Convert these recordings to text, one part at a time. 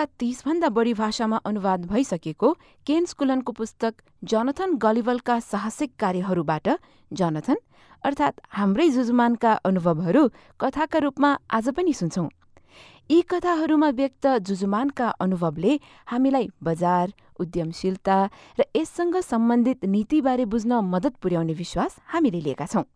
विश्वका तीसभन्दा बढी भाषामा अनुवाद भइसकेको केन स्कुलनको पुस्तक जनथन गलिवलका साहसिक कार्यहरूबाट जनथन अर्थात् हाम्रै जुजुमानका अनुभवहरू कथाका रूपमा आज पनि सुन्छौं। यी कथाहरूमा व्यक्त जुजुमानका अनुभवले हामीलाई बजार उद्यमशीलता र यससँग सम्बन्धित नीतिबारे बुझ्न मद्दत पुर्याउने विश्वास हामीले लिएका छौं।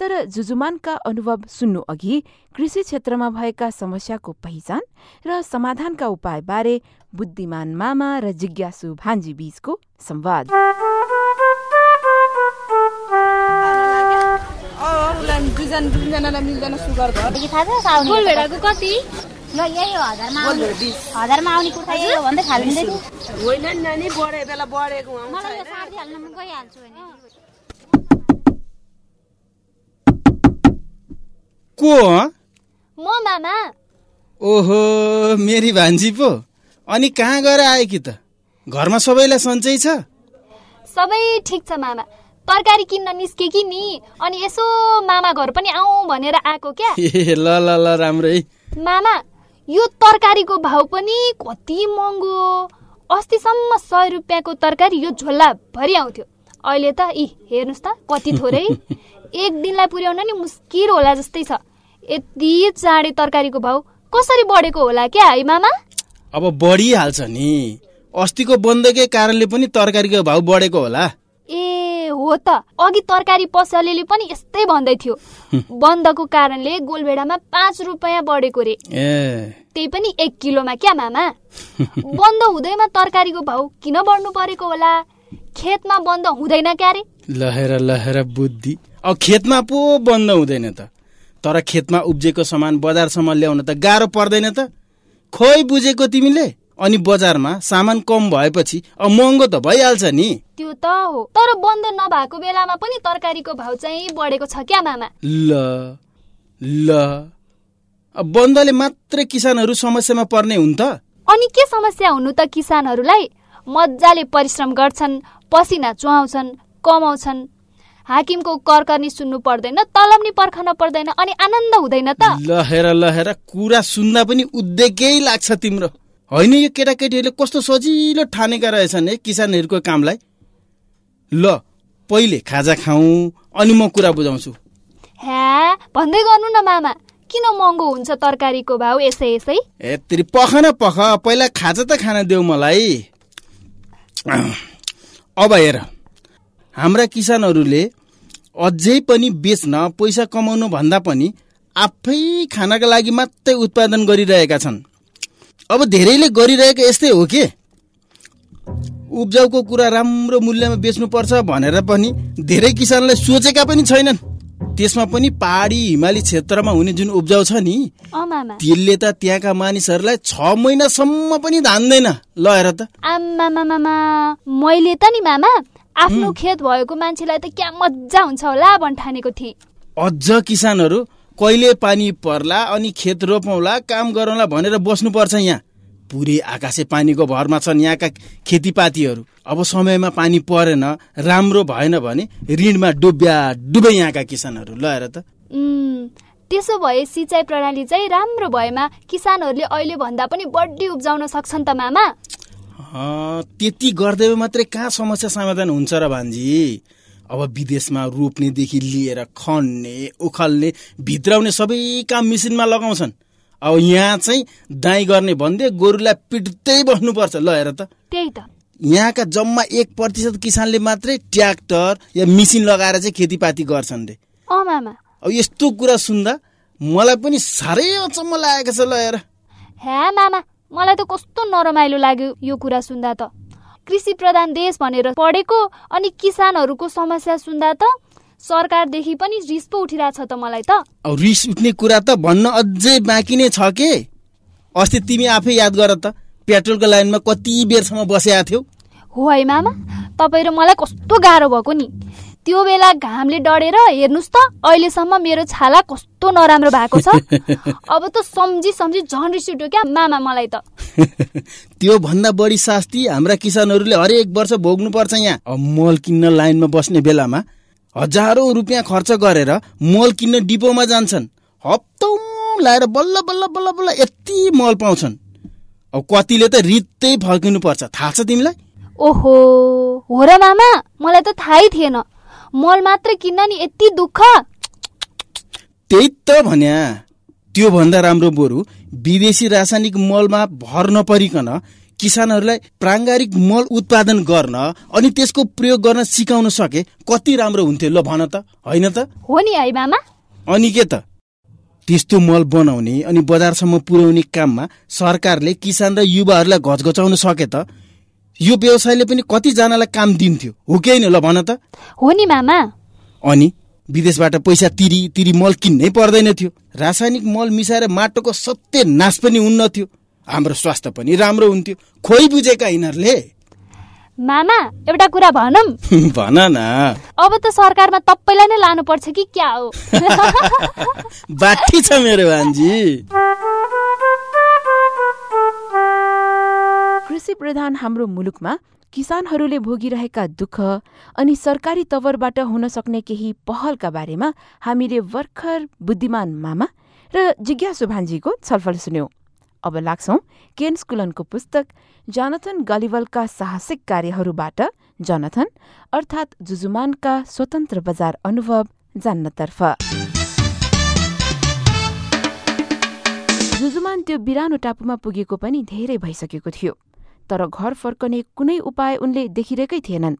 तर जुजुमानका अनुभव सुन्नु अघि कृषि क्षेत्रमा भएका समस्याको पहिचान र समाधानका उपायबारे बुद्धिमान मामा र जिज्ञासु भान्जी बीचको संवाद। को म मामा। ओहो मेरी भान्जी पो। अनि कहाँ गएर आयो कि त? घरमा सबैलाई सन्चै छ? सबै ठिक छ मामा। तरकारी किन्न निस्के कि नि? अनि यसो मामा घर पनि आऊ भनेर आएको क्या? ए ल ल ल राम्रै। मामा यो तरकारीको भाउ पनि कति महँगो। अस्तिसम्म सय रुपियाँको तरकारी यो झोला भरि आउँथ्यो। अहिले त यी हेर्नुहोस् त कति थोरै। एक दिनलाई पुर्याउन नि मुस्किल होला जस्तै छ। यति चाँडै तरकारीको भाउ कसरी बढेको होला क्या है मामा? अब बढिहाल्छ नि। अस्तिको बन्दकै कारणले पनि तरकारीको भाउ बढेको होला। ए हो त। अघि तरकारी पसलेले पनि यस्तै भन्दै थियो। बन्दको कारणले गोलभेडामा पाँच रुपियाँ बढेको रे। ए। त्यही पनि एक किलोमा क्या मामा? बन्द हुँदैमा तरकारीको भाउ किन बढ्नु परेको होला? खेतमा बन्द हुँदैन क्या रे? लहेर लहेर बुद्धि। अब खेतमा पो बन्द हुँदैन त। तर खेतमा उब्जेको सामान बजारसम्म ल्याउन त गाह्रो पर्दैन त। खोइ बुझेको तिमीले? अनि बजारमा सामान कम भएपछि अब महँगो त भइहाल्छ नि। त्यो त हो। तर बन्द नभएको बेलामा पनि तरकारीको भाउ चाहिँ बढेको छ क्या मामा? ल ल। अब बन्दले मात्रै किसानहरू समस्यामा पर्ने हुन् त। अनि के समस्या हुनु त किसानहरूलाई? मजाले परिश्रम गर्छन् पसिना चुहाउँछन् कमाउँछन्। हाकिमको करकर्नी सुन्नु पर्दैन तलब नि पर्खन पर्दैन अनि आनन्द हुँदैन त। लहेर लहेर कुरा सुन्दा पनि उद्वेगै लाग्छ तिम्रो। होइन यो केटाकेटीहरूले कस्तो सजिलो ठानेका रहेछन् है किसानहरूको कामलाई? ल पहिले खाजा खाऊ अनि म कुरा बुझाउँछु। ह्या भन्दै गर्नु न मामा। किन महँगो हुन्छ तरकारीको भाउ यसै यसै? यत्रि पख न पख पहिला खाजा त खान देऊ मलाई। अब हेर हाम्रा किसानहरूले अझै पनि बेच्न पैसा कमाउनु भन्दा पनि आफै खानका लागि मात्रै उत्पादन गरिरहेका छन्। अब धेरैले गरिरहेको यस्तै हो के? उब्जाउको कुरा राम्रो मूल्यमा बेच्नुपर्छ भनेर पनि धेरै किसानले सोचेका पनि छैनन्। त्यसमा पनि पहाडी हिमाली क्षेत्रमा हुने जुन उब्जाउ छ नि त्यसले त त्यहाँका मानिसहरूलाई छ महिनासम्म पनि धान्दैन। ल हेर त। मैले त नि मामा आफ्नो खेत भएको मान्छेलाई त क्या मजा हुन्छ होला भन्ठानेको थिएँ अझ किसानहरू कहिले पानी पर्ला अनि खेत रोपौँला काम गरौँला भनेर बस्नुपर्छ यहाँ। पुरै आकाशे पानीको भरमा छन् यहाँका खेतीपातीहरू। अब समयमा पानी परेन राम्रो भएन भने ऋणमा डुब्या डुबे यहाँका किसानहरू। ल हेर त। त्यसो भए सिँचाइ प्रणाली चाहिँ राम्रो भएमा किसानहरूले अहिले भन्दा पनि बढी उब्जाउन सक्छन् त मामा। त्यति गरिदियो मात्रै कहाँ समस्या समाधान हुन्छ र भान्जी? अब विदेशमा रोप्नेदेखि लिएर खन्ने उखाल्ने भित्राउने सबै काम मिसिनमा लगाउँछन्। अब यहाँ चाहिँ दाइँ गर्ने भन्दै गोरुलाई पिट्दै बस्नुपर्छ। ल हेर त। त्यही त। यहाँका जम्मा एक प्रतिशत किसानले मात्रै ट्र्याक्टर या मिसिन लगाएर चाहिँ खेतीपाती गर्छन् रे। अब यस्तो कुरा सुन्दा मलाई पनि साह्रै अचम्म लागेको छ। ल हेर। मामा। मलाई त कस्तो नरमाइलो लाग्यो यो कुरा सुन्दा त। कृषि प्रधान देश भनेर पढेको अनि किसानहरूको समस्या सुन्दा त सरकारदेखि पनि रिस पो उठिरहेछ त मलाई त। रिस उठ्ने कुरा त भन्न अझै बाँकी नै छ के? अस्ति तिमी आफै याद गर त पेट्रोलको लाइनमा कति बेरसम्म बसेका थियौ? हो है मामा तपाईँ र मलाई कस्तो गाह्रो भएको नि? त्यो बेला घामले डढेर हेर्नुहोस् त अहिलेसम्म मेरो छाला कस्तो नराम्रो भएको छ। अब त सम्झी सम्झी झन् रिस उठ्यो क्या मामा मलाई त। त्यो भन्दा बढी शास्ति हाम्रा किसानहरूले हरेक वर्ष भोग्नुपर्छ यहाँ। अब मल किन्न लाइनमा बस्ने बेलामा हजारौँ रुपियाँ खर्च गरेर मल किन्न डिपोमा जान्छन्। हप्तौँ लाएर बल्ल बल्ल बल्ल बल्ल यति मल पाउँछन्। अब कतिले त रित्तै फर्किनु पर्छ थाहा छ तिमीलाई? ओहो हो र मामा मलाई त थाहै थिएन। मल मात्र किन्न नि यति दुःख। त्यही त भन्या। त्यो भन्दा राम्रो बरु विदेशी रासायनिक मलमा भर नपरिकन किसानहरूलाई प्राङ्गारिक मल उत्पादन गर्न अनि त्यसको प्रयोग गर्न सिकाउन सके कति राम्रो हुन्थ्यो ल भन त होइन त? हो नि है मामा। अनि के त? त्यस्तो मल बनाउने अनि बजारसम्म पुर्याउने काममा सरकारले किसान र युवाहरूलाई घचघचाउन सके त। यो व्यवसायले पनि कतिजनालाई काम दिन्थ्यो? हो कि होइन ल भन त। हो नि मामा। अनि विदेशबाट पैसा तिरी तिरी मल किन्नै पर्दैन थियो। रासायनिक मल मिसाएर माटोको सत्य नाश पनि हुन्न थियो। हाम्रो स्वास्थ्य पनि राम्रो हुन्थ्यो। खोइ बुझेका यिनीहरूले? मामा एउटा कुरा भनौँ। भन न। अब त सरकारमा तपाईँलाई नै लानुपर्छ कि क्या हो? बाठी छ मेरो भान्जी। कृषि प्रधान हाम्रो मुलुकमा किसानहरूले भोगिरहेका दुःख अनि सरकारी तवरबाट हुन सक्ने केही पहलका बारेमा हामीले भर्खर बुद्धिमान मामा र जिज्ञासु भान्जीको छलफल सुन्यौं। अब लाग्छौं केन स्कुलनको पुस्तक जनथन गलिवलका साहसिक कार्यहरूबाट जनथन अर्थात् जुजुमानका स्वतन्त्र बजार अनुभव जान्नतर्फ। जुजुमान त्यो बिरानो टापुमा पुगेको पनि धेरै भइसकेको थियो। तर घर फर्कने कुनै उपाय उनले देखिरहेकै थिएनन्।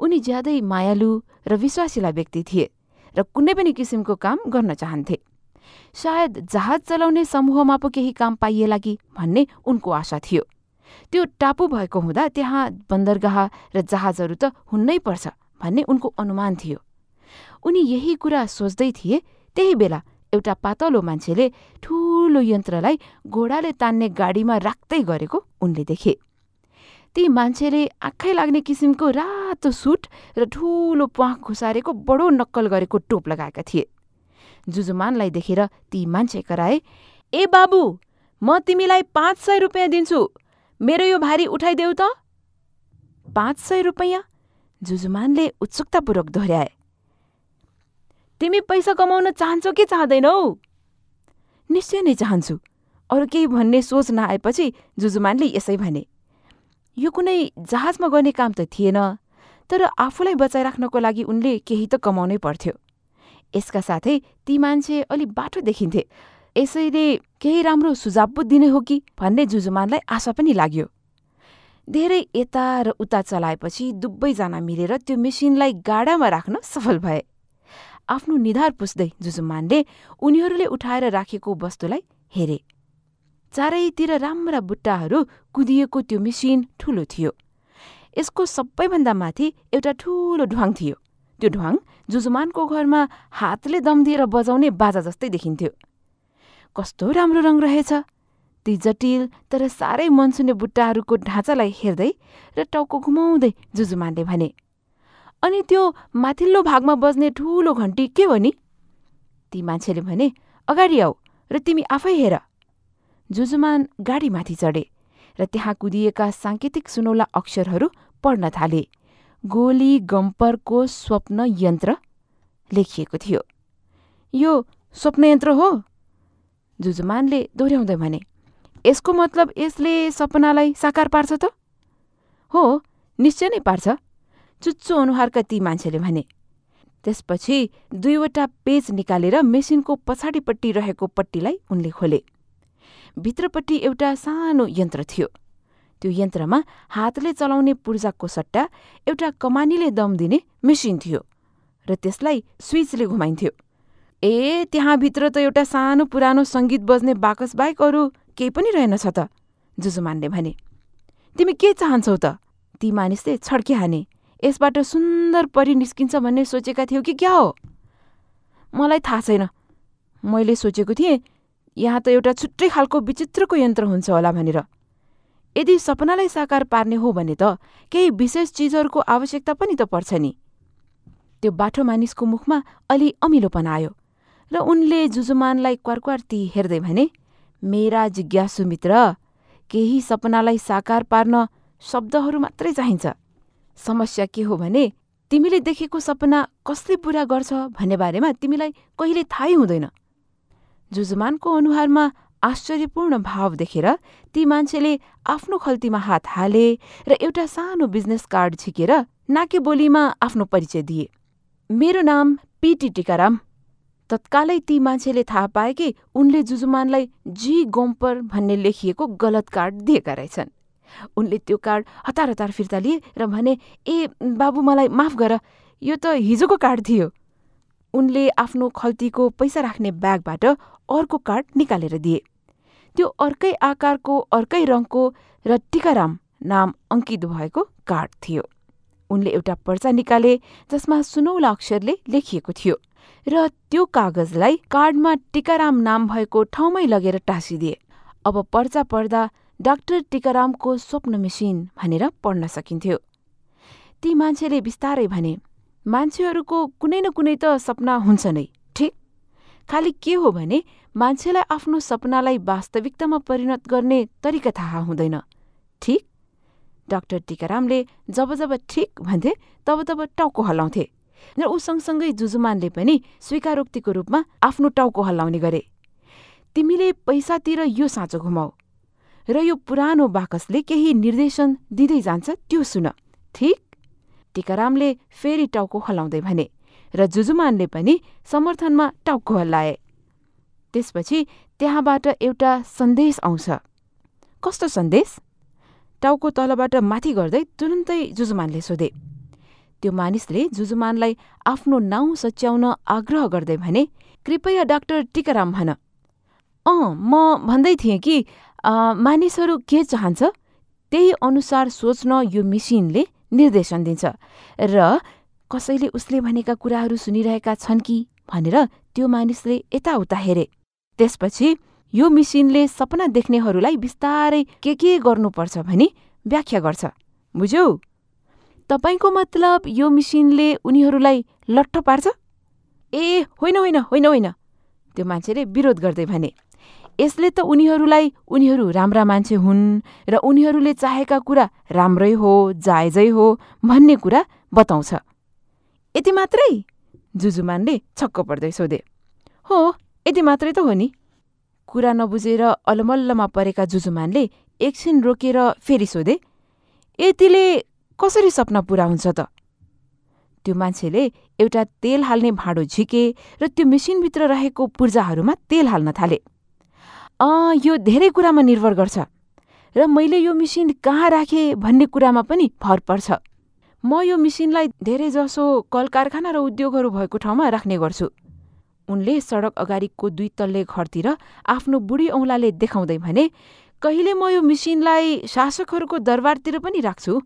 उनी ज्यादै मायालु र विश्वासिला व्यक्ति थिए र कुनै पनि किसिमको काम गर्न चाहन्थे। सायद जहाज चलाउने समूहमा पो केही काम पाइएला कि भन्ने उनको आशा थियो। त्यो टापु भएको हुँदा त्यहाँ बन्दरगाह र जहाजहरू त हुन्नै पर्छ भन्ने उनको अनुमान थियो। उनी यही कुरा सोच्दै थिए त्यही बेला एउटा पातलो मान्छेले ठूलो यन्त्रलाई घोडाले तान्ने गाडीमा राख्दै गरेको उनले देखे। ती मान्छेले आँखै लाग्ने किसिमको रातो सुट र ठूलो प्वाख घुसारेको बडो नक्कल गरेको टोप लगाएका थिए। जुजुमानलाई देखेर ती मान्छे कराए ए बाबु म तिमीलाई पाँच सय रुपियाँ दिन्छु। मेरो यो भारी उठाइदेऊ त। पाँच सय रुपियाँ? जुजुमानले उत्सुकतापूर्वक दोहोऱ्याए। तिमी पैसा कमाउन चाहन्छौ कि चाहँदैनौ? निश्चय नै चाहन्छु। अरू केही भन्ने सोच नआएपछि जुजुमानले यसै भने। यो कुनै जहाजमा गर्ने काम त थिएन तर आफूलाई बचाइराख्नको लागि उनले केही त कमाउनै पर्थ्यो। यसका साथै ती मान्छे अलि बाटो देखिन्थे। यसैले केही राम्रो सुझाव पो दिने हो कि भन्ने जुजुमानलाई आशा पनि लाग्यो। धेरै यता र उता चलाएपछि दुवैजना मिलेर त्यो मेसिनलाई गाडामा राख्न सफल भए। आफ्नो निधार पुस्दै जुजुमानले उनीहरूले उठाएर राखेको वस्तुलाई हेरे। चारैतिर राम्रा बुट्टाहरू कुदिएको त्यो मेसिन ठूलो थियो। यसको सबैभन्दा माथि एउटा ठूलो ढुवाङ थियो। त्यो ढुवाङ जुजुमानको घरमा हातले दम दिएर बजाउने बाजा जस्तै देखिन्थ्यो। कस्तो राम्रो रङ रहेछ। ती जटिल तर साह्रै मनसुने बुट्टाहरूको ढाँचालाई हेर्दै र टाउको घुमाउँदै जुजुमानले भने अनि त्यो माथिल्लो भागमा बज्ने ठूलो घन्टी के हो नि? ती मान्छेले भने अगाडि आऊ र तिमी आफै हेर। जुजुमान गाडीमाथि चढे र त्यहाँ कुदिएका साङ्केतिक सुनौला अक्षरहरू पढ्न थाले। गोली गम्परको स्वप्न यन्त्र लेखिएको थियो। यो स्वप्न यन्त्र हो? जुजुमानले दोहोऱ्याउँदै भने यसको मतलब यसले सपनालाई साकार पार्छ त? हो निश्चय नै पार्छ। चुच्चो अनुहारका ती मान्छेले भने त्यसपछि दुईवटा पेज निकालेर मेसिनको पछाडिपट्टि रहेको पट्टीलाई उनले खोले। भित्रपट्टि एउटा सानो यन्त्र थियो। त्यो यन्त्रमा हातले चलाउने पूर्जाको सट्टा एउटा कमानीले दम दिने मेसिन थियो र त्यसलाई स्विचले घुमाइन्थ्यो। ए त्यहाँभित्र त एउटा सानो पुरानो सङ्गीत बज्ने बाकस बाहेक अरू केही पनि रहेनछ त जुजुमानले भने। तिमी के चाहन्छौ त? ती मानिसले छड्के हाने यसबाट सुन्दर परि निस्किन्छ भन्ने सोचेका थियौ कि क्या हो? मलाई थाहा छैन। मैले सोचेको थिएँ यहाँ त एउटा छुट्टै खालको विचित्रको यन्त्र हुन्छ होला भनेर। यदि सपनालाई साकार पार्ने हो भने त केही विशेष चिजहरूको आवश्यकता पनि त पर्छ नि। त्यो बाठो मानिसको मुखमा अलि अमिलोपन आयो र उनले जुजुमानलाई क्वारक्वार्ती हेर्दै भने मेरा जिज्ञासु मित्र केही सपनालाई साकार पार्न शब्दहरू मात्रै चाहिन्छ। समस्या के हो भने तिमीले देखेको सपना कसले पूरा गर्छ भन्ने बारेमा तिमीलाई कहिले थाहै हुँदैन। जुजुमानको अनुहारमा आश्चर्यपूर्ण भाव देखेर ती मान्छेले आफ्नो खल्तीमा हात हाले र एउटा सानो बिजनेस कार्ड झिकेर नाके बोलीमा आफ्नो परिचय दिए। मेरो नाम पिटी टिकाराम। तत्कालै ती मान्छेले थाहा पाए कि उनले जुजुमानलाई जी गोम्पर भन्ने लेखिएको गलत कार्ड दिएका रहेछन्। उनले त्यो कार्ड हतार हतार फिर्ता लिए र भने ए बाबु मलाई माफ गर। यो त हिजोको कार्ड थियो। उनले आफ्नो खल्तीको पैसा राख्ने ब्यागबाट अर्को कार्ड निकालेर दिए। त्यो अर्कै आकारको अर्कै रङको र टिकाराम नाम अङ्कित भएको कार्ड थियो। उनले एउटा पर्चा निकाले जसमा सुनौला अक्षरले लेखिएको थियो र त्यो कागजलाई कार्डमा टिकाराम नाम भएको ठाउँमै लगेर टाँसिदिए। अब पर्चा पढ्दा डाक्टर टिकारामको स्वप्न मेसिन भनेर पढ्न सकिन्थ्यो। ती मान्छेले बिस्तारै भने मान्छेहरूको कुनै न कुनै त सपना हुन्छ नै ठिक? खालि के हो भने मान्छेलाई आफ्नो सपनालाई वास्तविकतामा परिणत गर्ने तरिका थाहा हुँदैन ठिक? डाक्टर टिकारामले जब जब ठिक भन्थे तब तब टाउको हल्लाउँथे र ऊ सँगसँगै जुजुमानले पनि स्वीकारोक्तिको रूपमा आफ्नो टाउको हल्लाउने गरे। तिमीले पैसातिर यो साँचो घुमाऊ र यो पुरानो बाकसले केही निर्देशन दिँदै जान्छ त्यो सुन ठिक? टिकारामले फेरि टाउको हल्लाउँदै भने र जुजुमानले पनि समर्थनमा टाउको हल्लाए। त्यसपछि त्यहाँबाट एउटा सन्देश आउँछ। कस्तो सन्देश? टाउको तलबाट माथि गर्दै तुरुन्तै जुजुमानले सोधे। त्यो मानिसले जुजुमानलाई आफ्नो नाउँ सच्याउन आग्रह गर्दै भने कृपया डाक्टर टिकाराम भन। अँ म भन्दै थिएँ कि मानिसहरू के चाहन्छ त्यही अनुसार सोच्न यो मिसिनले निर्देशन दिन्छ। र कसैले उसले भनेका कुराहरू सुनिरहेका छन् कि भनेर त्यो मानिसले यताउता हेरे। त्यसपछि यो मिसिनले सपना देख्नेहरूलाई बिस्तारै के के गर्नुपर्छ भनी व्याख्या गर्छ। बुझ्यौ? तपाईँको मतलब यो मिसिनले उनीहरूलाई लट्ठ पार्छ? ए होइन होइन होइन होइन। त्यो मान्छेले विरोध गर्दै भने। यसले त उनीहरूलाई उनीहरू राम्रा मान्छे हुन् र उनीहरूले चाहेका कुरा राम्रै हो जायजै हो भन्ने कुरा बताउँछ। यति मात्रै? जुजुमानले छक्क पर्दै सोधे। हो यति मात्रै त हो नि। कुरा नबुझेर अलमल्लमा परेका जुजुमानले एकछिन रोकेर फेरि सोधे यतिले कसरी सपना पुरा हुन्छ त? त्यो मान्छेले एउटा तेल हाल्ने भाँडो झिके र त्यो मेसिनभित्र रहेको पूर्जाहरूमा तेल हाल्न थाले। यो धेरै कुरामा निर्भर गर्छ। र मैले यो मिसिन कहाँ राखेँ भन्ने कुरामा पनि भर पर्छ। म यो मिसिनलाई धेरैजसो कल कारखाना र उद्योगहरू भएको ठाउँमा राख्ने गर्छु। उनले सडक अगाडिको दुई तल्ले घरतिर आफ्नो बुढी औँलाले देखाउँदै भने कहिले म यो मिसिनलाई शासकहरूको दरबारतिर पनि राख्छु?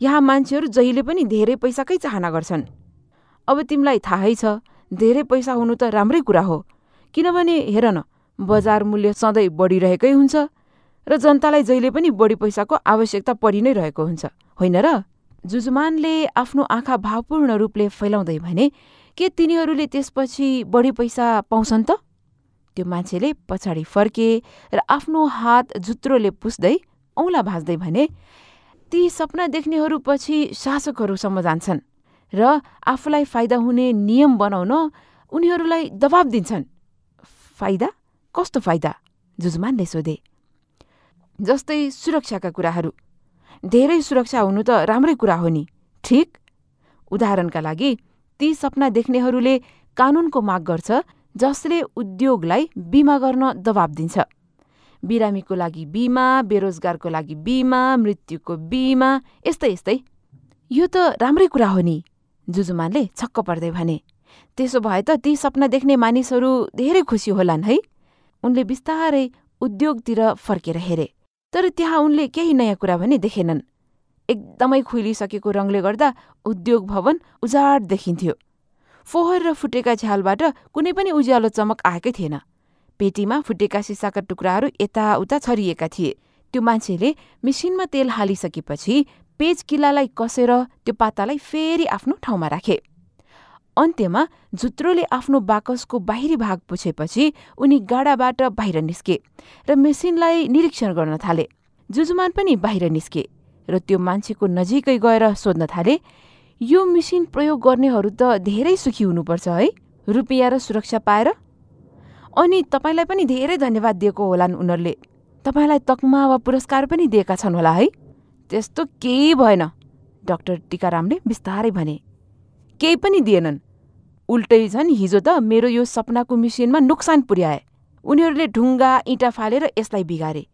यहाँ मान्छेहरू जहिले पनि धेरै पैसाकै चाहना गर्छन्। अब तिमीलाई थाहै छ धेरै पैसा हुनु त राम्रै कुरा हो। किनभने हेर न बजार मूल्य सधैँ बढिरहेकै हुन्छ र जनतालाई जहिले पनि बढी पैसाको आवश्यकता परि नै रहेको हुन्छ होइन र? जुजुमानले आफ्नो आँखा भावपूर्ण रूपले फैलाउँदै भने के तिनीहरूले त्यसपछि बढी पैसा पाउँछन् त? त्यो मान्छेले पछाडि फर्के र आफ्नो हात जुत्रोले पुस्दै औँला भाँच्दै भने ती सपना देख्नेहरू पछि शासकहरूसम्म जान्छन् र आफूलाई फाइदा हुने नियम बनाउन उनीहरूलाई दबाब दिन्छन्। फाइदा? कस्तो फाइदा? जुजमानले सोधे जस्तै सुरक्षाका कुराहरू। धेरै सुरक्षा हुनु त राम्रै कुरा हो नि ठिक? उदाहरणका लागि ती सपना देख्नेहरूले कानूनको माग गर्छ जसले उद्योगलाई बिमा गर्न दबाब दिन्छ। बिरामीको लागि बिमा बेरोजगारको लागि बिमा मृत्युको बिमा यस्तै यस्तै। यो त राम्रै कुरा हो नि जुजुमानले छक्क पर्दै भने। त्यसो भए त ती सपना देख्ने मानिसहरू धेरै खुसी होलान् है? उनले बिस्तारै उद्योगतिर फर्केर हेरे तर त्यहाँ उनले केही नयाँ कुरा भने देखेनन्। एकदमै खुइलिसकेको रङले गर्दा उद्योग भवन उजाड देखिन्थ्यो। फोहोर र फुटेका झ्यालबाट कुनै पनि उज्यालो चमक आएकै थिएन। पेटीमा फुटेका सिसाका टुक्राहरू यताउता छरिएका थिए। त्यो मान्छेले मिसिनमा तेल हालिसकेपछि पेज किल्लालाई कसेर त्यो पातालाई फेरि आफ्नो ठाउँमा राखे। अन्त्यमा जुत्रोले आफ्नो बाकसको बाहिरी भाग पुछेपछि उनी गाडाबाट बाहिर निस्के र मेसिनलाई निरीक्षण गर्न थाले जुजुमान पनि बाहिर निस्के र त्यो मान्छेको नजिकै गएर सोध्न थाले यो मेसिन प्रयोग गर्नेहरू त धेरै सुखी हुनुपर्छ है? रुपियाँ र सुरक्षा पाएर? अनि तपाईँलाई पनि धेरै धन्यवाद दिएको होलान् उनीहरूले। तपाईँलाई तकमा वा पुरस्कार पनि दिएका छन् होला है? त्यस्तो केही भएन डाक्टर टिकारामले बिस्तारै भने। केही पनि दिएनन्। उल्टै झन् हिजो त मेरो यो सपनाको मिसिनमा नोक्सान पुर्याए। उनीहरूले ढुङ्गा इँटा फालेर यसलाई बिगारे।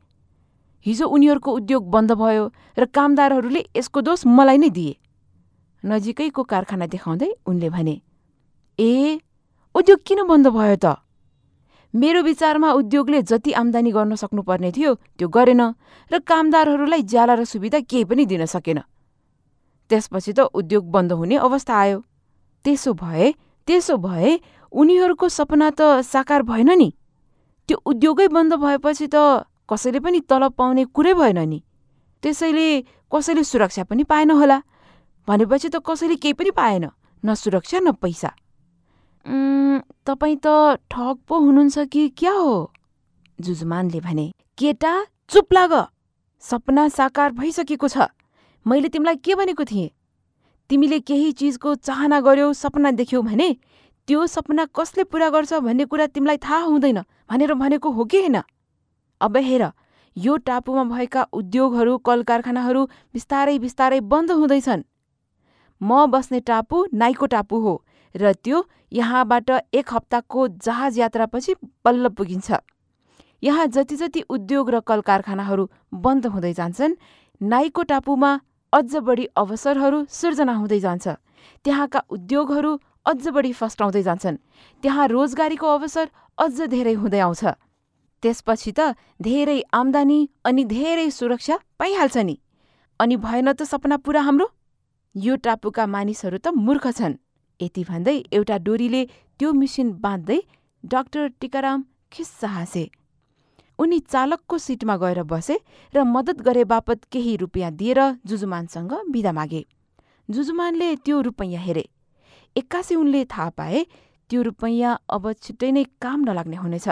हिजो उनीहरूको उद्योग बन्द भयो र कामदारहरूले यसको दोष मलाई नै दिए। नजिकैको कारखाना देखाउँदै उनले भने ए उद्योग किन बन्द भयो त? मेरो विचारमा उद्योगले जति आम्दानी गर्न सक्नुपर्ने थियो त्यो गरेन र कामदारहरूलाई ज्याला र सुविधा केही पनि दिन सकेन। त्यसपछि त उद्योग बन्द हुने अवस्था आयो। त्यसो भए त्यसो भए उनीहरूको सपना त साकार भएन नि। त्यो उद्योगै बन्द भएपछि त कसैले पनि तलब पाउने कुरै भएन नि। त्यसैले कसैले सुरक्षा पनि पाएन होला। भनेपछि त कसैले केही पनि पाएन न सुरक्षा न पैसा। तपाईँ त ठग पो हुनुहुन्छ कि क्या हो? जुजुमानले भने केटा चुप लाग। सपना साकार भइसकेको छ। मैले तिमीलाई के भनेको थिएँ? तिमीले केही चिजको चाहना गर्यौ सपना देख्यौ भने त्यो सपना कसले पूरा गर्छ भन्ने कुरा तिमीलाई थाहा हुँदैन भनेर भनेको हो कि होइन? अब हेर यो टापुमा भएका उद्योगहरू कल कारखानाहरू बिस्तारै बिस्तारै बन्द हुँदैछन्। म बस्ने टापु नाइको टापु हो र त्यो यहाँबाट एक हप्ताको जहाज यात्रापछि बल्ल पुगिन्छ। यहाँ जति जति उद्योग र कल कारखानाहरू बन्द हुँदै जान्छन् नाइको टापुमा अझ बढी अवसरहरू सिर्जना हुँदै जान्छ। त्यहाँका उद्योगहरू अझ बढी फस्टाउँदै जान्छन्। त्यहाँ रोजगारीको अवसर अझ धेरै हुँदै आउँछ। त्यसपछि त धेरै आम्दानी अनि धेरै सुरक्षा पाइहाल्छ नि। अनि भएन त सपना पुरा हाम्रो? यो टापुका मानिसहरू त मूर्ख छन्। यति भन्दै एउटा डोरीले त्यो मिसिन बाँध्दै डाक्टर टिकाराम खिस्सा हाँसे उनी चालकको सिटमा गएर बसे र मद्दत गरे बापत केही रुपियाँ दिएर जुजुमानसँग बिदा मागे। जुजुमानले त्यो रुपैयाँ हेरे। एक्कासी उनले थाहा पाए त्यो रुपैयाँ अब छिट्टै नै काम नलाग्ने हुनेछ।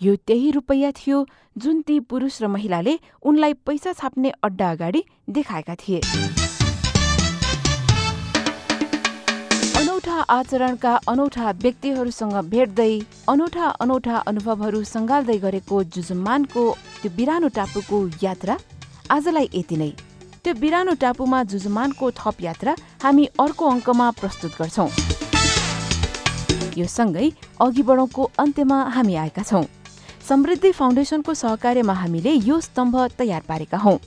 यो त्यही रुपैयाँ थियो जुन ती पुरुष र महिलाले उनलाई पैसा छाप्ने अड्डा अगाडि देखाएका थिए। आचरणका अनौठा व्यक्तिहरूसँग भेट्दै अनौठा अनौठा अनुभवहरू सङ्घाल्दै गरेको जुजुमानको त्यो बिरानो टापुको यात्रा आजलाई यति नै। त्यो बिरानो टापुमा जुजुमानको थप यात्रा हामी अर्को अङ्कमा प्रस्तुत गर्छौँ। यो सँगै अघि बढौँको अन्त्यमा हामी आएका छौँ। समृद्धि फाउन्डेसनको सहकार्यमा हामीले यो स्तम्भ तयार पारेका हौँ।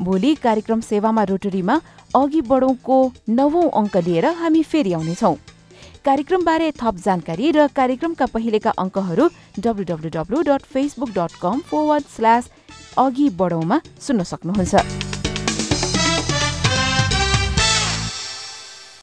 भोलि कार्यक्रम सेवामा रोटरीमा अघि बढौँको नवौं अङ्क लिएर हामी फेरि आउनेछौँ। कार्यक्रमबारे थप जानकारी र कार्यक्रमका पहिलेका अङ्कहरू W dot Facebook dot com forward slash अघि बढौँमा सुन्न सक्नुहुन्छ।